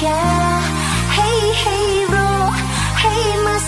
Yeah Hey hey roll! Hey my